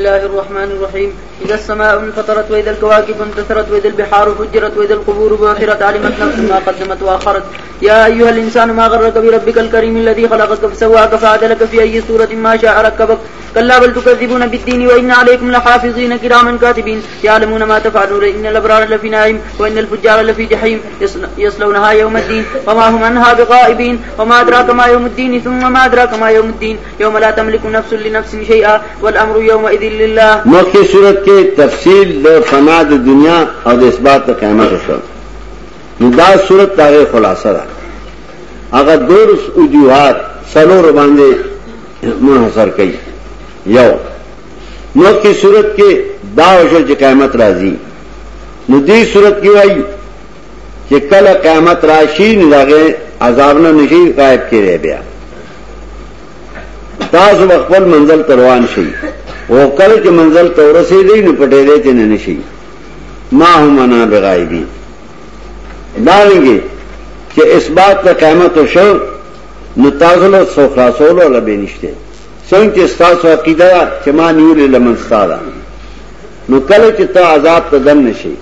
الله الرحمن الرحيم إذا السماء انفطرت وإذا الكواكب انتثرت وإذا البحار فجرت وإذا القبور بآخرت علمت نفس ما قدمت وآخرت يا أيها الإنسان ما غرك بربك الكريم الذي خلقك فسواك فعدلك في أي سورة ما شاء ركبك كلا بل تكذبون بالدين وإن عليكم لحافظين كراما كاتبين يعلمون ما تفعلون إن الأبرار لفي نعيم وإن الفجار لفي جحيم يصلونها يوم الدين وما هم عنها بغائبين وما أدراك ما يوم الدين ثم ما أدراك ما يوم الدين يوم لا تملك نفس لنفس شيئا والأمر يومئذ لله صورت کے تفصیل دو فنا د دنیا اور اس بات کا قیامت شو نداز صورت تاغ خلاصہ رہا اگر دور وجوہات سلو رباندے منحصر کئی۔ یو۔ موت کی صورت کے دا وشل قیامت راضی۔ ندی صورت کی وائی کہ کل قیامت راشی ناگے عذاب نہ نشی غائب کے رہ گیا تاز وقبل منزل تروان شی وہ کل کے منزل تو رسی دی نہ پٹے دے تین نشی۔ ماں ہوں منا بگائی بھی ڈالیں گے کہ اس بات کا قیامت و شو نہ تازل و سوکھا سولو لبے نشتے۔ سنگ کے استاس و عقیدہ چما نیول لمن استادا نو کل چتا عذاب تا دم نشی۔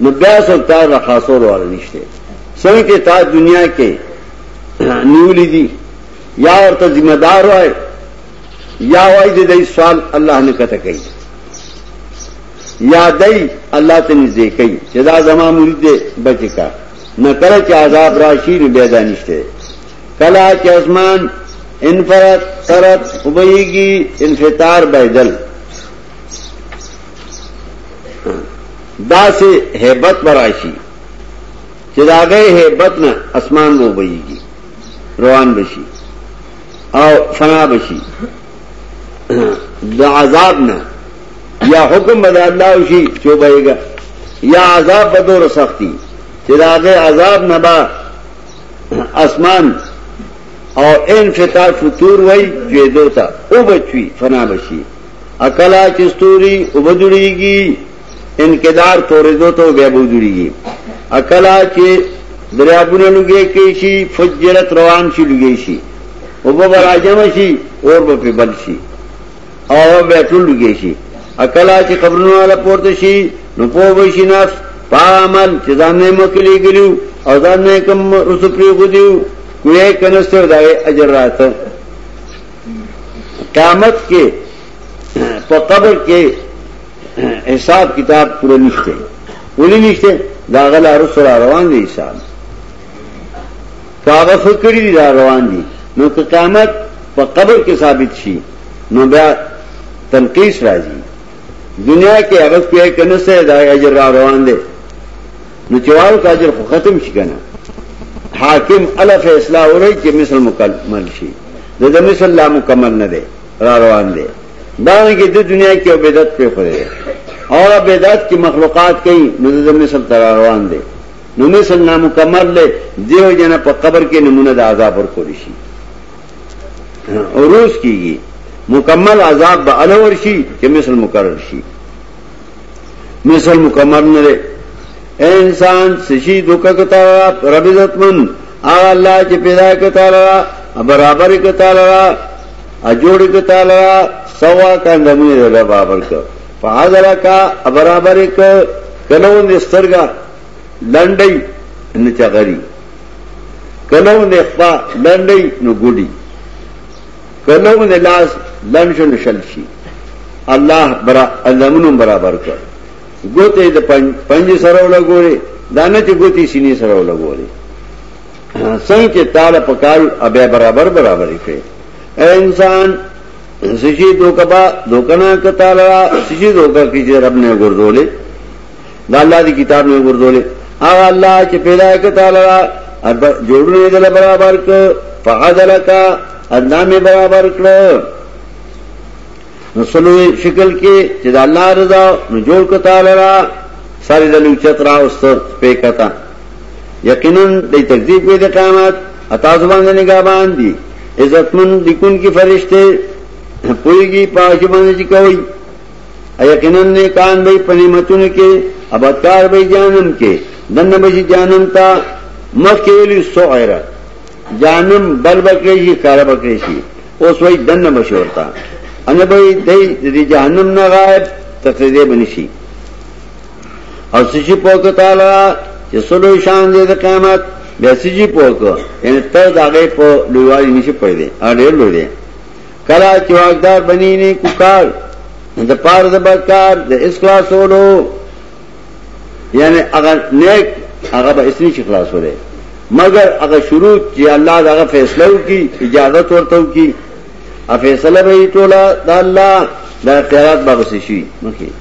نو بیاس و تا رخاصول والا نشتے۔ سنگ کے تا دنیا کے نیولی دی۔ یا اور تا ذمہ دار ہوئے۔ یا وائی دے دئی سوال اللہ نے کتا کئی یا دئی اللہ تے نزدے کئی جدا زما مرید دے بچ کا. نہ کل چ عذاب راشی نو بیدا نشتے کلا چ اسمان انفرت سرت ابئی گی انفطار، بیدل. دا سے ہیبت براشی چدا گئے ہیبت نہ اسمان وہ ابئی گی روان بشی او فنا بشی دا عذاب نہ، یا حکم بدا اللہ اسی چو بہے گا، یا عذاب بدور سختی چدا گئے عذاب نہ با اسمان اور ان فطار فطور وئی جو دو تھا او بچوی، فنا بچی۔ اکلا چستوری ابدڑی گی، انکدار تورے دو تو بے بدڑی گی۔ اکلا چ دریابو نے لگے کیشی فجرت روان سی لگے شی۔ او براجم شی، اور بپی بل شی۔ اور بیٹھو لگے اکلا چ قبروں والا پورت شی، نو پو بشی نفس، پا عمل چزان نے مکلی گلیو، اور دان نے کم رسپری خودیو کوئی کنستر داغے اجر رات قیامت کے قبر کے، حساب کتاب پورے نشتے۔ پوری نشتے داغل رسرا روان دی حساب۔ کاغذ فکری دی دا روان دی۔ نو قیامت پا قبر کے ثابت شی۔ نو بیا تنقیس راجی دنیا کے عغذ کوئی کنستر داغے اجر را روان دے. نو چوارو کا اجر کو ختم شکنا حاکم الف فیصلہ ہو رہی کہ مثل مکمل شی. دد مثل لا مکمل نہ دے، را روان دے. دانے کی دو دنیا کی عبیدت پہ خورے اور عبیدت کی مخلوقات کئی، نو دد مثل ترا روان دے. نو مثل نامکمل لے دیو جنا پا قبر کے نمونہ دا عذاب اور کوری شی. عروس کی گی مکمل عذاب با علور شی کہ مثل مقرر شی۔ مثل مکمل نہ دے اے انسان، سشی دکا کتا لرا رب عزت من آغا اللہ چی پیدا کتا لرا برابر کتا لرا اجوڑ کتا لرا سوا کا اندمونی دل بابر کا فحاضر کا برابر کا کلون دسترگا لنڈی نچا غری کلون دخفا لنڈی نو گوڑی۔ کلون دلاس لنشو نشلشی اللہ برا اندمونم برابر کر. گوتے د پنج سره لګوري دانه چې ګوتی سینې سره لګوري څنګه چې تعالی پکال ابه برابر برابر کړي اے انسان سشي دوکبا دوکنا کتالا سشي دوکا کیږي رب نے ګردولې دا الله دی کتاب نے ګردولې هغه الله چې پیدا کتالا جوړونه دل برابر کر ک فعدلک ادنامه برابر کړ نسلو شکل کې چې د الله رضا نو جوړ کتا لرا، ساری دلو چترا است په کتا۔ یقینا د تکذیب کوي د قیامت، اتا زبان نه نگاه باندې عزتمن دکون کی فرشتے پوئیگی پاش باندې چې کوي یقینا نه کان به پنیمتون کې ابتار به جانم کې دنه به جانم تا مخ ویلی سوغیرا جانم بل بکری شي کار بکری شي اوس وای دنه مشورتا ان بھائی دئی دی جہنم نہ غائب تقریدے بنشی اور سشی پوک تالا سلو شان دے قیامت، بے سجی پوک یعنی تر داغے پو لواری نیچے پڑ دے، اور ڈیر لو دے۔ کلا چواکدار بنی نے ککار دا پار دا بدکار دا اس کلاس ہو لو۔ یعنی اگر نیک، اگر با اس نیچے خلاص ہو رہے مگر اگر شروع کی اللہ دا اگر فیصلہ کی، اجازت ورتو کی اب فیصلہ بھائی ٹولا دا اللہ دا اختیارات باغ سے شی